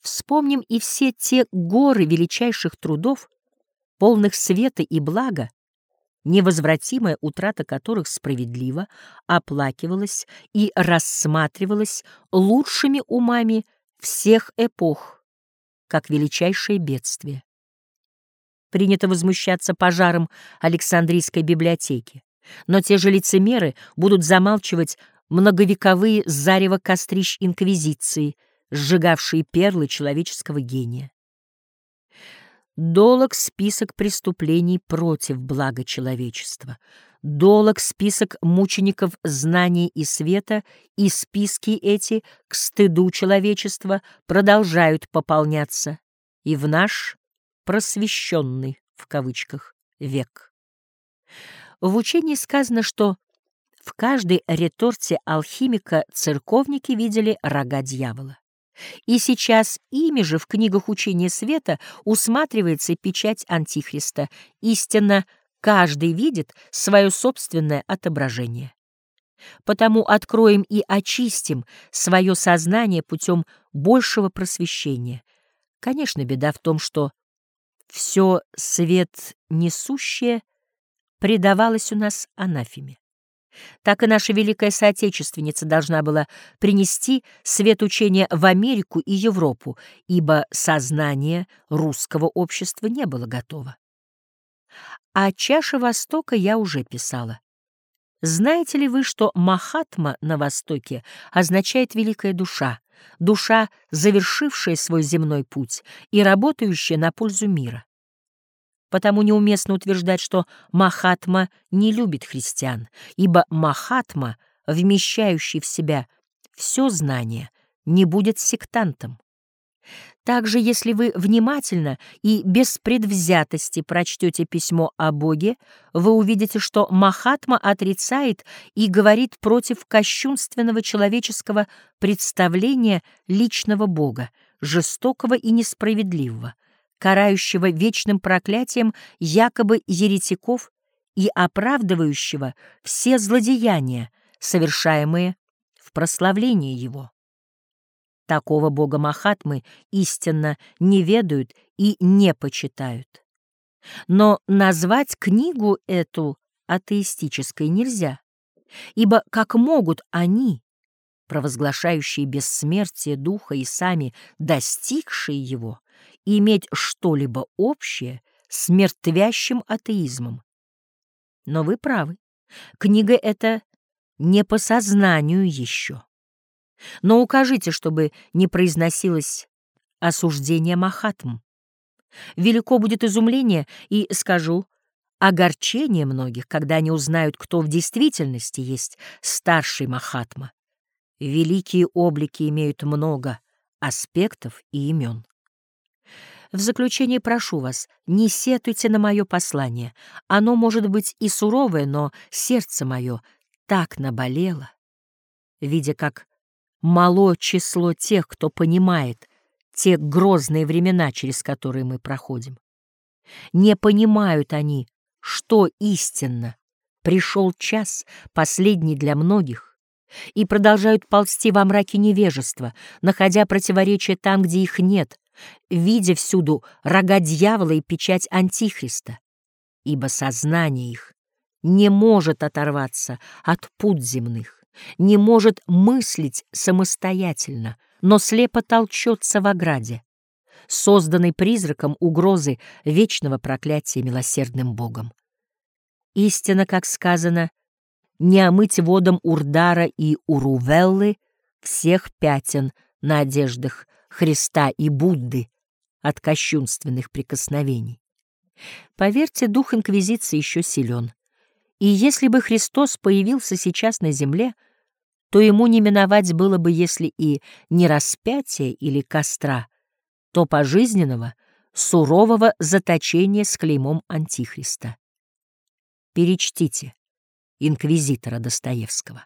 Вспомним и все те горы величайших трудов, полных света и блага, невозвратимая утрата которых справедливо оплакивалась и рассматривалась лучшими умами всех эпох, как величайшее бедствие. Принято возмущаться пожаром Александрийской библиотеки, но те же лицемеры будут замалчивать многовековые зарево кострищ Инквизиции, сжигавшие перлы человеческого гения. Долог список преступлений против блага человечества, долог список мучеников знаний и света, и списки эти к стыду человечества продолжают пополняться и в наш «просвещенный» в кавычках век. В учении сказано, что в каждой реторте алхимика церковники видели рога дьявола. И сейчас ими же в книгах учения света усматривается печать Антихриста. Истинно, каждый видит свое собственное отображение. Потому откроем и очистим свое сознание путем большего просвещения. Конечно, беда в том, что все свет несущее предавалось у нас анафеме. Так и наша великая соотечественница должна была принести свет учения в Америку и Европу, ибо сознание русского общества не было готово. О чаше Востока я уже писала. Знаете ли вы, что Махатма на Востоке означает «великая душа», душа, завершившая свой земной путь и работающая на пользу мира? Потому неуместно утверждать, что Махатма не любит христиан, ибо Махатма, вмещающий в себя все знание, не будет сектантом. Также, если вы внимательно и без предвзятости прочтете письмо о Боге, вы увидите, что Махатма отрицает и говорит против кощунственного человеческого представления личного Бога, жестокого и несправедливого карающего вечным проклятием якобы еретиков и оправдывающего все злодеяния, совершаемые в прославлении его. Такого бога Махатмы истинно не ведают и не почитают. Но назвать книгу эту атеистической нельзя, ибо как могут они, провозглашающие бессмертие духа и сами достигшие его, иметь что-либо общее с мертвящим атеизмом. Но вы правы, книга эта не по сознанию еще. Но укажите, чтобы не произносилось осуждение Махатм. Велико будет изумление и, скажу, огорчение многих, когда они узнают, кто в действительности есть старший Махатма. Великие облики имеют много аспектов и имен. В заключение прошу вас, не сетуйте на мое послание. Оно может быть и суровое, но сердце мое так наболело, видя, как мало число тех, кто понимает те грозные времена, через которые мы проходим. Не понимают они, что истинно. Пришел час, последний для многих, и продолжают ползти во мраке невежества, находя противоречия там, где их нет, видя всюду рога дьявола и печать Антихриста, ибо сознание их не может оторваться от пут земных, не может мыслить самостоятельно, но слепо толчется в ограде, созданной призраком угрозы вечного проклятия милосердным Богом. Истина, как сказано, не омыть водом Урдара и Урувеллы всех пятен на одеждах Христа и Будды от кощунственных прикосновений. Поверьте, дух инквизиции еще силен. И если бы Христос появился сейчас на земле, то ему не миновать было бы, если и не распятия или костра, то пожизненного, сурового заточения с клеймом Антихриста. Перечтите инквизитора Достоевского.